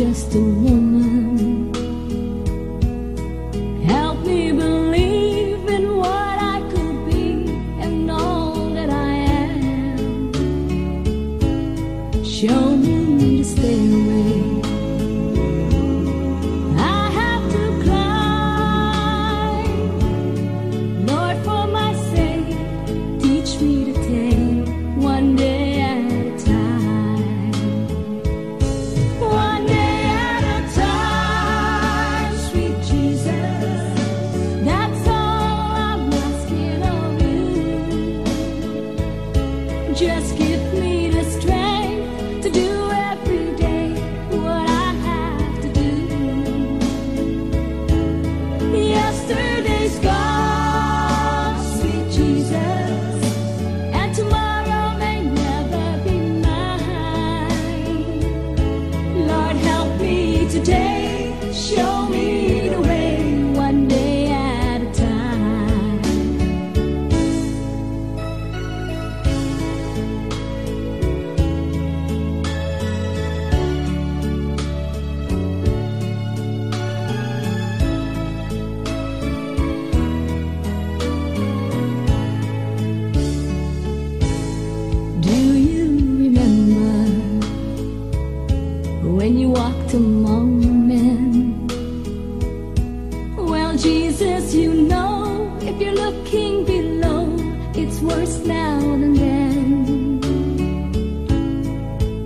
just a woman. Help me believe in what I could be and all that I am. Show me to stay away. Jesus, you know. If you're looking below, it's worse now than then.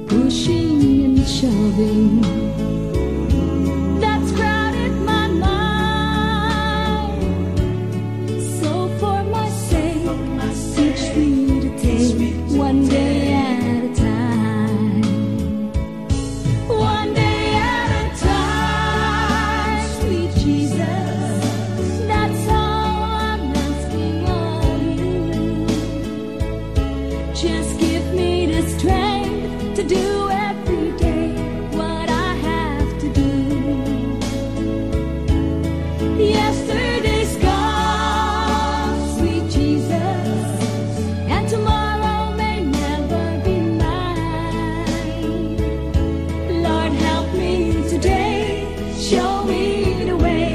Pushing and shoving. Show me the way.